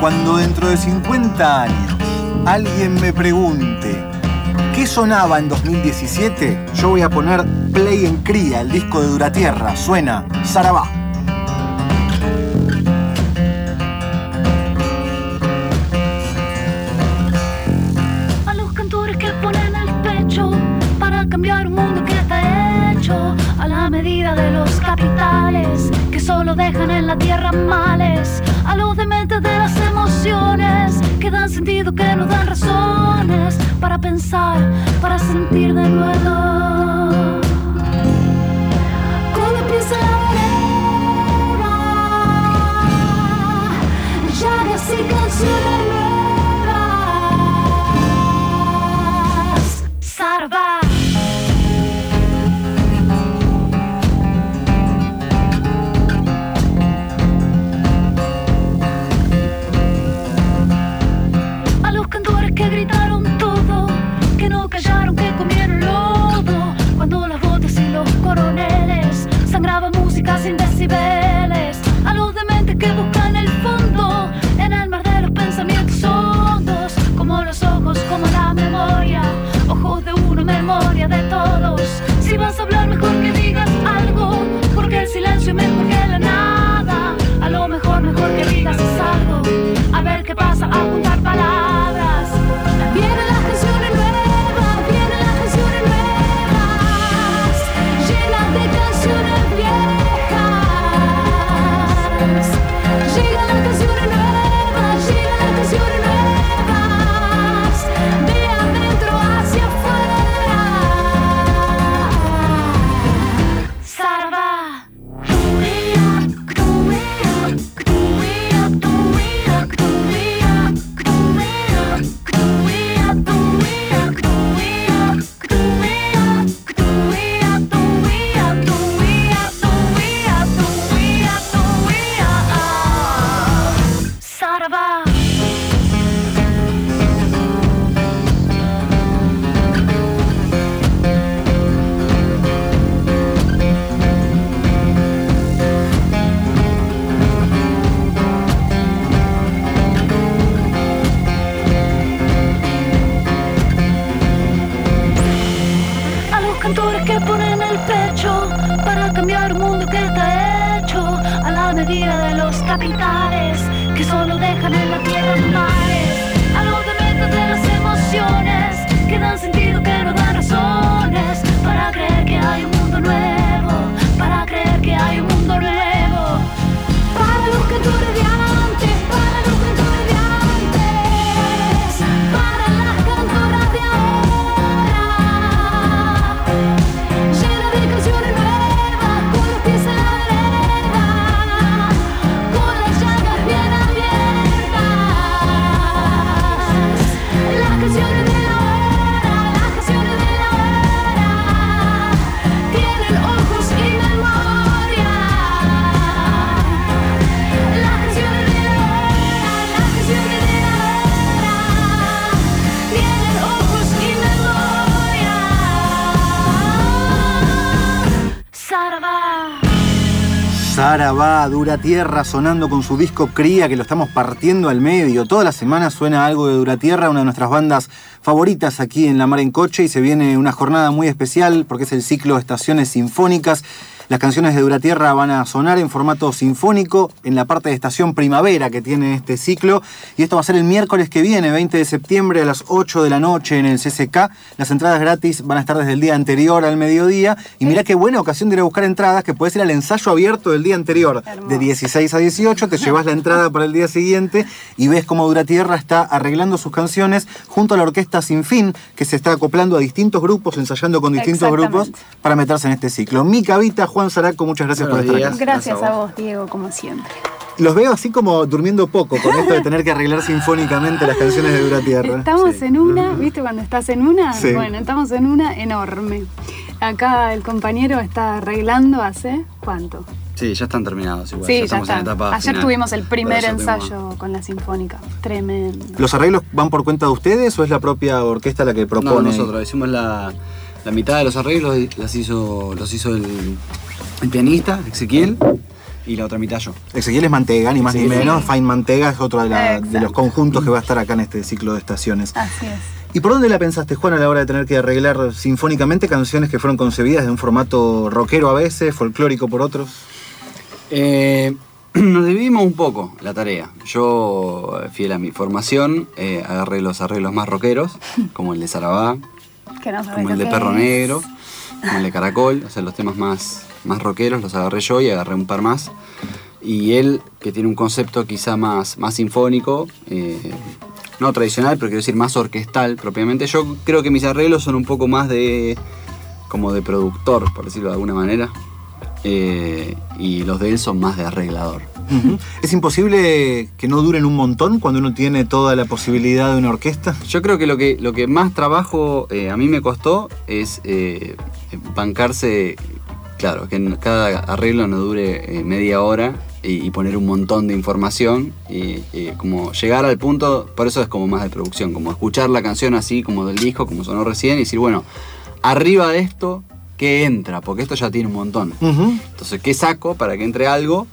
Cuando dentro de 50 años alguien me pregunte qué sonaba en 2017, yo voy a poner Play en Cría, el disco de Duratierra. Suena Sarabá. A los cantores que ponen el pecho para cambiar un mundo que está hecho a la medida de los capitales que solo dejan en la tierra males. A los dementes de las emociones que dan sentido, que nos dan razones para pensar, para sentir de nuevo. Empieza la vereda, llagas y canciones Sara va, Dura Tierra, sonando con su disco Cría, que lo estamos partiendo al medio. Toda la semana suena algo de Dura Tierra, una de nuestras bandas favoritas aquí en La Mar en Coche, y se viene una jornada muy especial porque es el ciclo Estaciones Sinfónicas. Las canciones de Dura Tierra van a sonar en formato sinfónico en la parte de estación primavera que tiene este ciclo. Y esto va a ser el miércoles que viene, 20 de septiembre a las 8 de la noche en el CCK. Las entradas gratis van a estar desde el día anterior al mediodía. Y mirá qué buena ocasión de ir a buscar entradas, que puedes ir al ensayo abierto del día anterior, de 16 a 18. Te llevas la entrada para el día siguiente y ves cómo Dura Tierra está arreglando sus canciones junto a la orquesta Sin Fin, que se está acoplando a distintos grupos, ensayando con distintos grupos para meterse en este ciclo. Mica Vita, Juan Zaraco, muchas gracias Buenos por estar días. aquí. Gracias a vos, Diego, como siempre. Los veo así como durmiendo poco con esto de tener que arreglar sinfónicamente las canciones de Dura Tierra. Estamos Sí. en una, ¿viste cuando estás en una? Sí. Bueno, estamos en una enorme. Acá el compañero está arreglando hace ¿cuánto? Sí, ya están terminados igual. sí, ya estamos está. en etapa Ayer final. tuvimos el primer tuvimos- ensayo con la Sinfónica. Tremendo. ¿Los arreglos van por cuenta de ustedes o es la propia orquesta la que No, propone? nosotros hicimos la, la mitad de los arreglos, y las hizo, los hizo el, el pianista, Ezequiel, y la otra mitad yo. Ezequiel es Mantega, ni más ni menos. Fine Mantega es otro de, la- de los conjuntos que va a estar acá en este ciclo de estaciones. Así es. ¿Y por dónde la pensaste, Juan, a la hora de tener que arreglar sinfónicamente canciones que fueron concebidas de un formato rockero a veces, folclórico por otros? Eh, nos dividimos un poco la tarea. Yo, eh, fiel a mi formación, eh, agarré los arreglos más rockeros, como el de Sarabá, no como el de Perro es. Negro, como el de Caracol, o sea, los temas más, más rockeros los agarré yo y agarré un par más. Y él, que tiene un concepto quizá más, más sinfónico, eh, no tradicional, pero quiero decir más orquestal propiamente, yo creo que mis arreglos son un poco más de, como de productor, por decirlo de alguna manera, eh, y los de él son más de arreglador. ¿Es imposible que no duren un montón cuando uno tiene toda la posibilidad de una orquesta? Yo creo que lo que, lo que más trabajo eh, a mí me costó es eh, bancarse, claro, que cada arreglo no dure eh, media hora y, y poner un montón de información y, y como llegar al punto, por eso es como más de producción, como escuchar la canción así como del disco, como sonó recién y decir, bueno, arriba de esto, ¿qué entra? Porque esto ya tiene un montón. Entonces, ¿qué saco para que entre algo?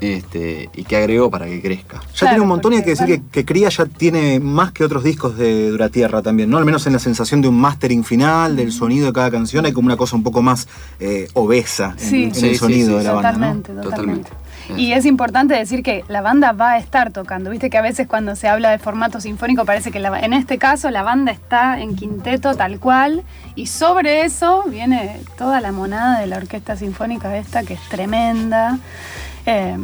Este, y qué agrego para que crezca. Ya Claro, tiene un montón y hay que decir que, que Cría ya tiene más que otros discos de Duratierra también, ¿no? Al menos en la sensación de un mastering final, del sonido de cada canción, hay como una cosa un poco más eh, obesa en, Sí. en Sí, el sonido sí, de la banda, ¿no? Totalmente, totalmente. Totalmente. Y es importante decir que la banda va a estar tocando. Viste que a veces cuando se habla de formato sinfónico parece que la- en este caso la banda está en quinteto tal cual y sobre eso viene toda la monada de la orquesta sinfónica esta que es tremenda. Eh,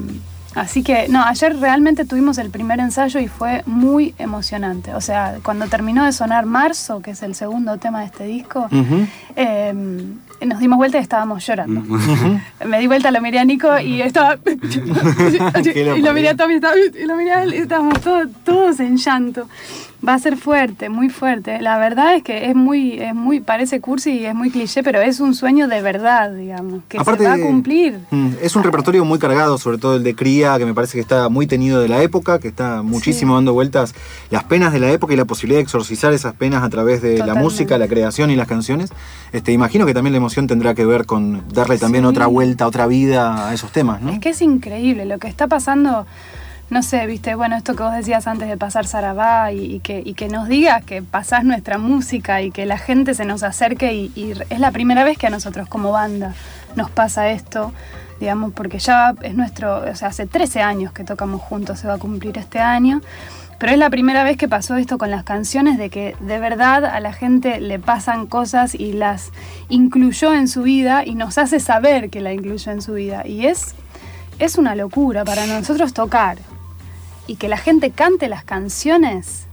así que, no, ayer realmente tuvimos el primer ensayo y fue muy emocionante. O sea, cuando terminó de sonar Marzo, que es el segundo tema de este disco, eh, nos dimos vuelta y estábamos llorando. Me di vuelta, lo miré a Nico y estaba. Y lo miré a Tommy estaba- y lo miré a él y estábamos todos, todos en llanto. Va a ser fuerte, muy fuerte. La verdad es que es muy, es muy, parece cursi y es muy cliché, pero es un sueño de verdad, digamos, que se va a cumplir. mm, Es un repertorio muy cargado, sobre todo el de Cría, que me parece que está muy tenido de la época, que está muchísimo Sí. dando vueltas las penas de la época y la posibilidad de exorcizar esas penas a través de la música, la creación y las canciones. Este, imagino que también la tendrá que ver con darle también Sí. otra vuelta, otra vida a esos temas, ¿no? Es que es increíble lo que está pasando. No sé, viste, bueno, esto que vos decías antes de pasar Sarabá y, y que, y que nos digas que pasás nuestra música y que la gente se nos acerque y, y es la primera vez que a nosotros como banda nos pasa esto, digamos, porque ya es nuestro, o sea, hace 13 años que tocamos juntos, se va a cumplir este año. Pero es la primera vez que pasó esto con las canciones, de que de verdad a la gente le pasan cosas y las incluyó en su vida y nos hace saber que la incluyó en su vida. Y es, es una locura para nosotros tocar y que la gente cante las canciones.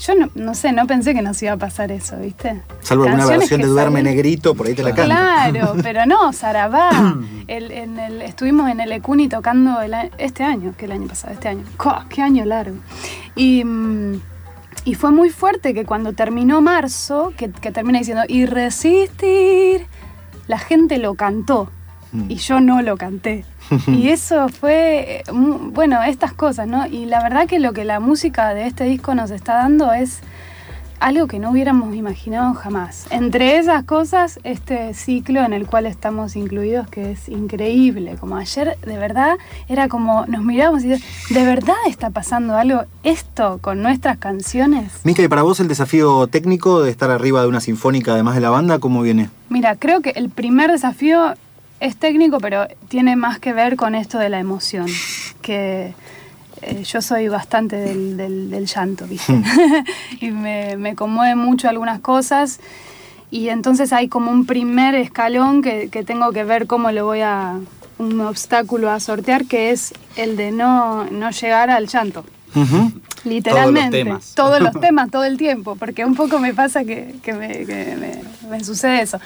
Yo no, no sé, no pensé que nos iba a pasar eso, ¿viste? Salvo alguna versión de Duerme salen- Negrito, por ahí te la canto. Claro, pero no, Sarabá. El- en el- estuvimos en el Ecuni tocando el este año, que el año pasado, este año. ¡Qué año largo! Y, mm, y fue muy fuerte que cuando terminó marzo, que, que termina diciendo, y resistir, la gente lo cantó. Mm. Y yo no lo canté. Y eso fue, eh, bueno, estas cosas, ¿no? Y la verdad que lo que la música de este disco nos está dando es algo que no hubiéramos imaginado jamás. Entre esas cosas, este ciclo en el cual estamos incluidos, que es increíble. Como ayer, de verdad, era como nos mirábamos y ¿de verdad está pasando algo esto con nuestras canciones? Mica, y para vos el desafío técnico de estar arriba de una sinfónica, además de la banda, ¿cómo viene? Mira, creo que el primer desafío es técnico, pero tiene más que ver con esto de la emoción. Que eh, yo soy bastante del, del- del llanto, ¿viste? y me, me conmueve mucho algunas cosas. Y entonces hay como un primer escalón que, que tengo que ver cómo lo voy a. un obstáculo a sortear, que es el de no, no llegar al llanto. Literalmente. temas. Todos los temas, todo el tiempo, porque un poco me pasa que, que me, que me- me sucede eso.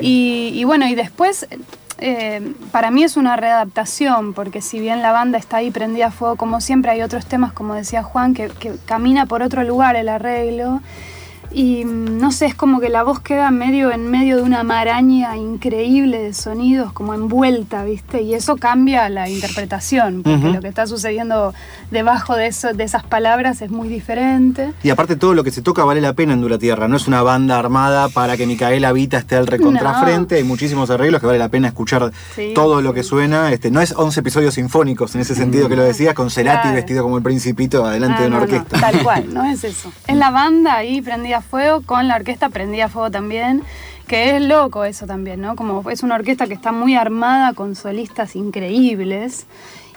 Y, y bueno, y después, eh, para mí es una readaptación, porque si bien la banda está ahí prendida a fuego, como siempre, hay otros temas, como decía Juan, que, que camina por otro lugar el arreglo. Y mm, no sé, es como que la voz queda medio en medio de una maraña increíble de sonidos, como envuelta, ¿viste? Y eso cambia la interpretación, porque lo que está sucediendo debajo de, eso, de esas palabras es muy diferente. Y aparte todo lo que se toca vale la pena en Dura Tierra. No es una banda armada para que Micaela Vita esté al recontrafrente. No. Hay muchísimos arreglos que vale la pena escuchar Sí. todo lo que suena. Este, no es 11 episodios sinfónicos en ese sentido que lo decías, con Cerati Claro. vestido como el principito adelante Ah, de una no, no, orquesta. tal cual, no es eso. Es la banda ahí prendida fuego, con la orquesta prendida a fuego también, que es loco eso también, ¿no? Como es una orquesta que está muy armada con solistas increíbles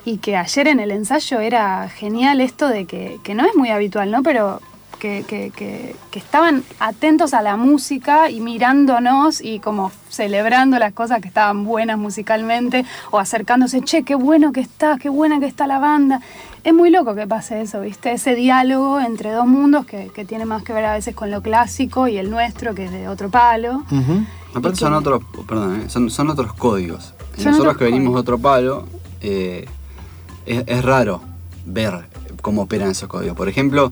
y que ayer en el ensayo era genial esto de que, que no es muy habitual, ¿no? Pero que, que- que- que estaban atentos a la música y mirándonos y como celebrando las cosas que estaban buenas musicalmente o acercándose, che, qué bueno que está, qué buena que está la banda. Es muy loco que pase eso, ¿viste? Ese diálogo entre dos mundos que, tiene más que ver a veces con lo clásico y el nuestro, que es de otro palo. Aparte son otros, perdón, eh, son, son otros códigos. Son Nosotros otros que venimos de otro palo, eh, es, es raro ver cómo operan esos códigos. Por ejemplo,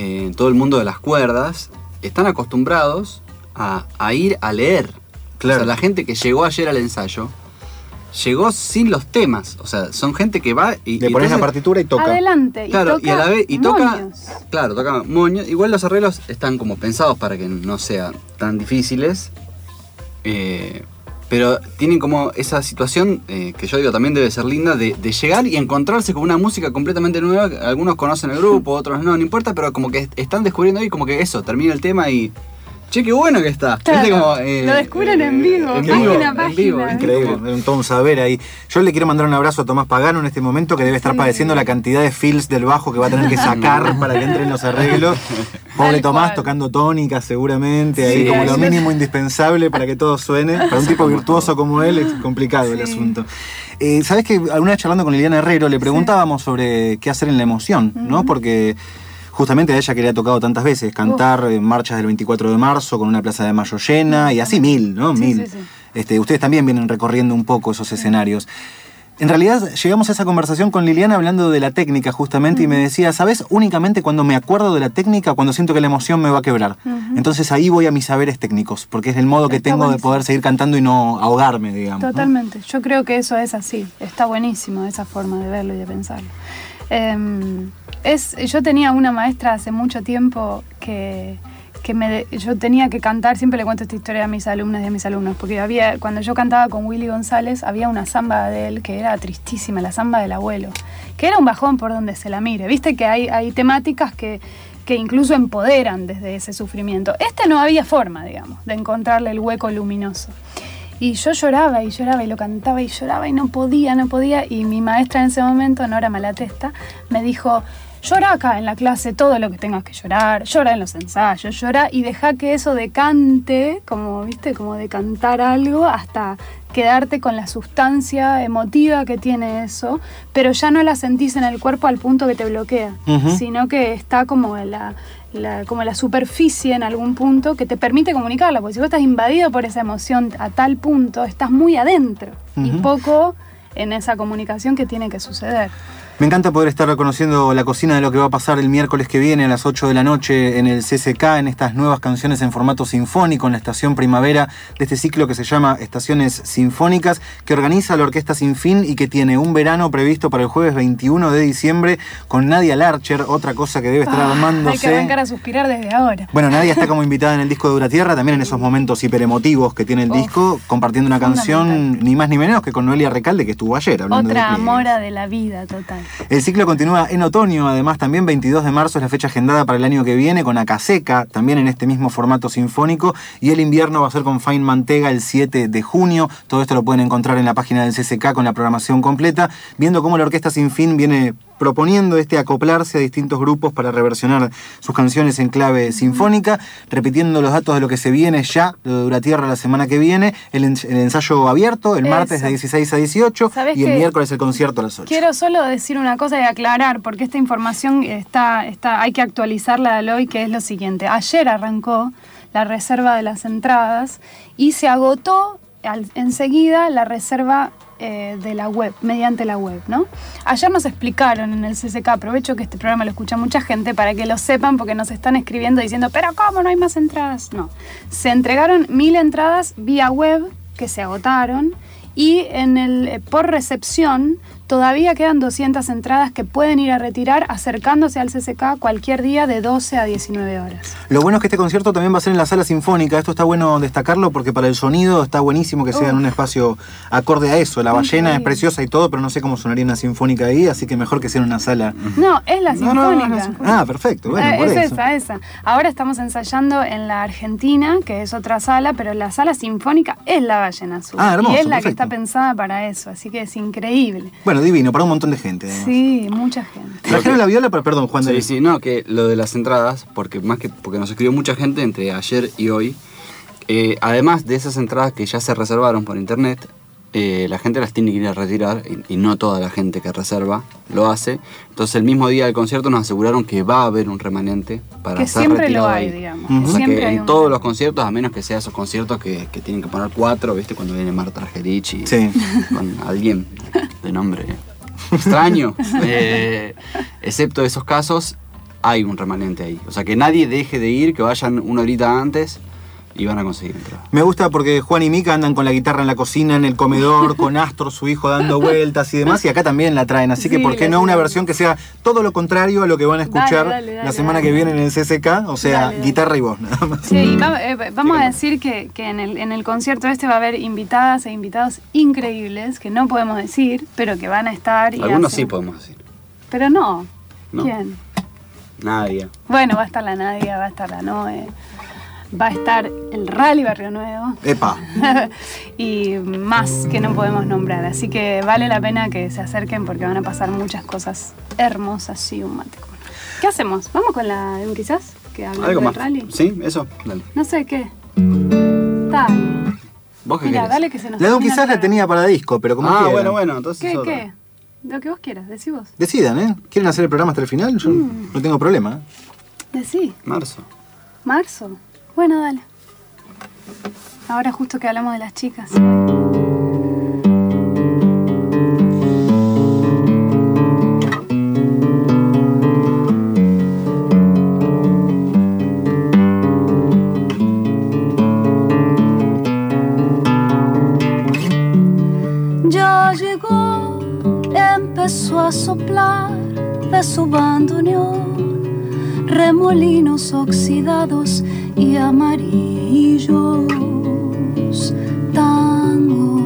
en todo el mundo de las cuerdas están acostumbrados a, a ir a leer. Claro. O sea, la gente que llegó ayer al ensayo llegó sin los temas. O sea, son gente que va y... Le pones la partitura y toca. Adelante. Y Claro, toca y a la vez, y toca, moños. claro, toca moños. Igual los arreglos están como pensados para que no sean tan difíciles. eh, pero tienen como esa situación eh, que yo digo también debe ser linda de, de llegar y encontrarse con una música completamente nueva. Algunos conocen el grupo, otros no, no importa, pero como que están descubriendo ahí como que eso, termina el tema y. Che, qué bueno que está. Claro, ¿Viste? Como, eh, lo descubren en vivo, en página vivo, a en página. vivo. Increíble, un, todo un saber ahí. Yo le quiero mandar un abrazo a Tomás Pagano en este momento que debe estar Sí. padeciendo la cantidad de fills del bajo que va a tener que sacar para que entren los arreglos. Pobre Tal Tomás cual. tocando tónica seguramente, ahí Sí. como lo mínimo indispensable para que todo suene. Para un tipo virtuoso como él es complicado el asunto. Eh, Sabes que alguna vez charlando con Liliana Herrero le preguntábamos sobre qué hacer en la emoción, ¿no? Porque justamente a ella que le ha tocado tantas veces cantar en marchas del 24 de marzo con una plaza de mayo llena y así mil, ¿no? Mil. sí, sí. Este, ustedes también vienen recorriendo un poco esos escenarios. En realidad llegamos a esa conversación con Liliana hablando de la técnica justamente y me decía, ¿sabes? Únicamente cuando me acuerdo de la técnica, cuando siento que la emoción me va a quebrar. Entonces ahí voy a mis saberes técnicos, porque es el modo que Está tengo de poder seguir cantando y no ahogarme, digamos. ¿no? Totalmente. Yo creo que eso es así. Está buenísimo esa forma de verlo y de pensarlo. Em, es, yo tenía una maestra hace mucho tiempo que, que me yo tenía que cantar, siempre le cuento esta historia a mis alumnas y a mis alumnos, porque había, cuando yo cantaba con Willy González, había una samba de él que era tristísima, la samba del abuelo, que era un bajón por donde se la mire. Viste que hay, hay temáticas que, que incluso empoderan desde ese sufrimiento. Este no había forma, digamos, de encontrarle el hueco luminoso. Y yo lloraba y lloraba y lo cantaba y lloraba y no podía, no podía. Y mi maestra en ese momento, Nora Malatesta, me dijo, llora acá en la clase todo lo que tengas que llorar, llora en los ensayos, llora y deja que eso decante, como, viste, como de cantar algo hasta quedarte con la sustancia emotiva que tiene eso, pero ya no la sentís en el cuerpo al punto que te bloquea, sino que está como en la, la- como la superficie en algún punto que te permite comunicarla, porque si vos estás invadido por esa emoción a tal punto, estás muy adentro y poco en esa comunicación que tiene que suceder. Me encanta poder estar reconociendo la cocina de lo que va a pasar el miércoles que viene a las 8 de la noche en el CCK, en estas nuevas canciones en formato sinfónico, en la estación primavera de este ciclo que se llama Estaciones Sinfónicas, que organiza la Orquesta Sin Fin y que tiene un verano previsto para el jueves 21 de diciembre con Nadia Larcher, otra cosa que debe estar Ah, armándose. hay que arrancar a suspirar desde ahora. Bueno, Nadia está como invitada en el disco de Dura Tierra, también en esos momentos hiperemotivos que tiene el Uf, disco, compartiendo una canción ni más ni menos que con Noelia Recalde, que estuvo ayer hablando Otra amora de la vida total. El ciclo continúa en otoño, además también 22 de marzo es la fecha agendada para el año que viene con Acaseca, también en este mismo formato sinfónico, y el invierno va a ser con Fine Mantega el 7 de junio. Todo esto lo pueden encontrar en la página del CCK con la programación completa, viendo cómo la Orquesta Sin Fin viene proponiendo este acoplarse a distintos grupos para reversionar sus canciones en clave sinfónica, repitiendo los datos de lo que se viene ya, lo de Duratierra la semana que viene, el, ens- el ensayo abierto el martes Eso. de 16 a 18 ¿Sabés y el miércoles el concierto a las 8. Quiero solo decir una cosa y aclarar, porque esta información está, está, hay que actualizarla de hoy, que es lo siguiente. Ayer arrancó la reserva de las entradas y se agotó enseguida la reserva eh, de la web, mediante la web, ¿no? Ayer nos explicaron en el CCK, aprovecho que este programa lo escucha mucha gente para que lo sepan porque nos están escribiendo diciendo, pero ¿cómo no hay más entradas? No, se entregaron mil entradas vía web que se agotaron y en el, eh, por recepción todavía quedan 200 entradas que pueden ir a retirar acercándose al CCK cualquier día de 12 a 19 horas. Lo bueno es que este concierto también va a ser en la sala sinfónica. Esto está bueno destacarlo porque para el sonido está buenísimo que sea en un espacio acorde a eso. La ballena es preciosa y todo, pero no sé cómo sonaría una sinfónica ahí, así que mejor que sea en una sala. No, es la No, no, no, sinfónica. no, Ah, perfecto. Bueno, Eh, por es eso. esa, esa. Ahora estamos ensayando en la Argentina, que es otra sala, pero la sala sinfónica es la Ballena Azul. Ah, hermoso, y es la que está pensada para eso, así que es increíble. Bueno, divino, para un montón de gente. además. Sí, mucha gente. Trajeron la viola, pero perdón, Juan Sí, de sí, no, que lo de las entradas, porque más que porque nos escribió mucha gente entre ayer y hoy, eh, además de esas entradas que ya se reservaron por internet, eh, la gente las tiene que ir a retirar y, y no toda la gente que reserva lo hace. Entonces el mismo día del concierto nos aseguraron que va a haber un remanente para Que ser siempre retirado lo hay, ahí. digamos. O sea Siempre que hay en un- todos los conciertos, a menos que sea esos conciertos que, que tienen que poner cuatro, ¿viste? Cuando viene Marta Argerich y Sí. con alguien de nombre extraño. eh, excepto esos casos, hay un remanente ahí. O sea que nadie deje de ir, que vayan una horita antes y van a conseguir entrar. Me gusta porque Juan y Mica andan con la guitarra en la cocina, en el comedor, con Astor, su hijo, dando vueltas y demás, y acá también la traen. Así que, ¿por qué no una versión que sea todo lo contrario a lo que van a escuchar Dale, dale, dale, la semana dale. que viene en el CCK? O sea, guitarra y voz, nada más. Sí, y va- eh, vamos a decir que, que en, el, en el concierto este va a haber invitadas e invitados increíbles que no podemos decir, pero que van a estar. Y Algunos hacen- sí podemos decir. Pero no. ¿No? ¿Quién? Nadie. Bueno, va a estar la Nadia, va a estar la Noe, va a estar el Rally Barrio Nuevo Epa. y más que no podemos nombrar. Así que vale la pena que se acerquen porque van a pasar muchas cosas hermosas y un mate. ¿Qué hacemos? ¿Vamos con la de un quizás? Que habla ¿Algo del más? rally. ¿Sí? ¿Eso? Dale. No sé qué. ¿Vos qué Mira, dale que se nos La de un termina quizás la tenía para disco, pero como Ah, quieran. bueno, bueno, entonces ¿Qué, otra. qué? Lo que vos quieras, decí vos. Decidan, ¿eh? ¿Quieren hacer el programa hasta el final? Yo Mm. no tengo problema. ¿eh? Decí. Marzo. Marzo. Bueno, dale. Ahora justo que hablamos de las chicas. Ya llegó, empezó a soplar de su bandoneón, remolinos oxidados y amarillos, tango.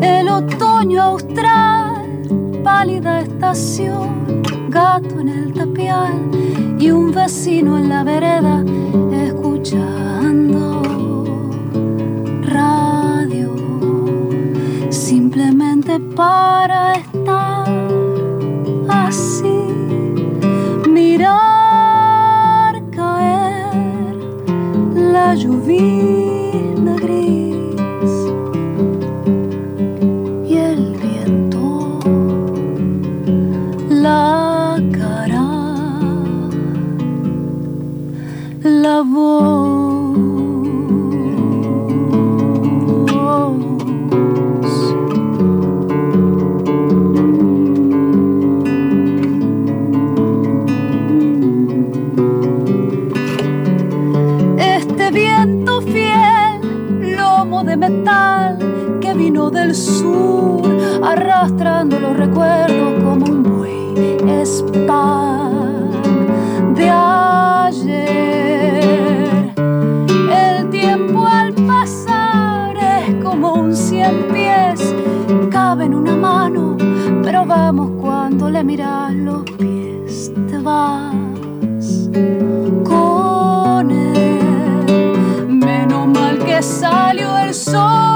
El otoño austral, pálida estación, gato en el tapial y un vecino en la vereda escuchando radio simplemente para la de metal que vino del sur, arrastrando los recuerdos como un buey spam de ayer. El tiempo al pasar es como un cien pies, cabe en una mano, pero vamos cuando le miras los pies, te vas con salió el sol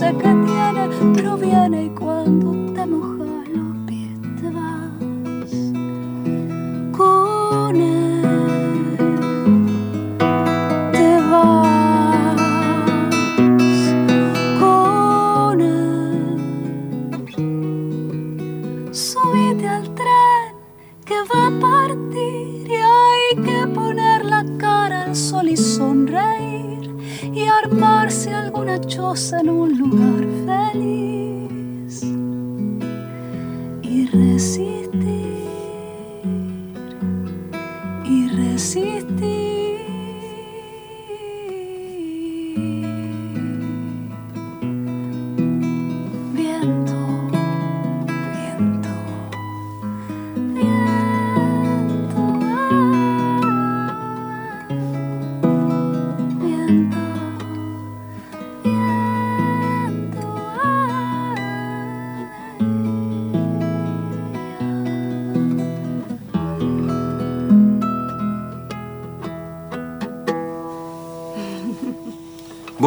pero viene y cuando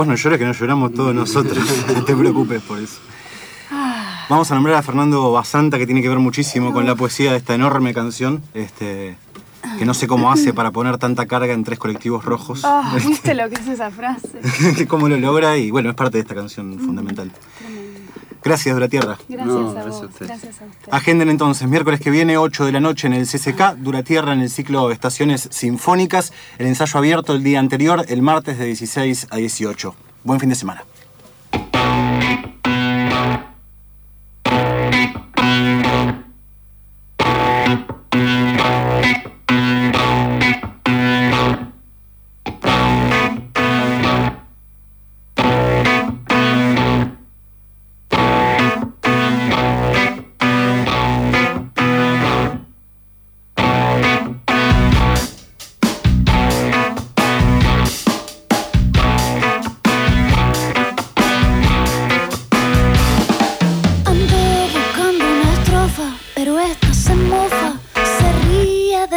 Vos no llores que no lloramos todos nosotros. no te preocupes por eso. Vamos a nombrar a Fernando Basanta, que tiene que ver muchísimo con la poesía de esta enorme canción. Este, que no sé cómo hace para poner tanta carga en tres colectivos rojos. Ah, ¿Viste lo que es esa frase? cómo lo logra y bueno, es parte de esta canción fundamental. Gracias, Dura Tierra. Gracias No, a gracias a vos. usted. Gracias a usted. Agenden entonces, miércoles que viene, 8 de la noche en el CCK, Dura Tierra en el ciclo Estaciones Sinfónicas, el ensayo abierto el día anterior, el martes de 16 a 18. Buen fin de semana.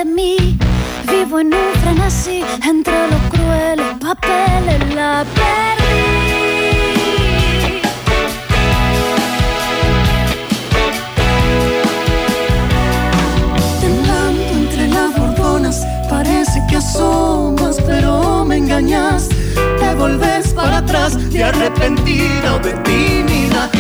Vivo en un frenesí entre los crueles papeles, la perdí. Temblando entre las borbonas, parece que asomas, pero me engañas. Te volves para atrás, de arrepentida o de tímida,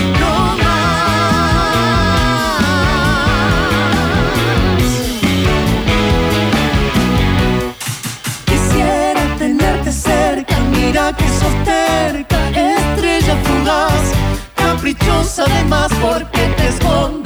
estrella fugaz, caprichosa además porque te esconde,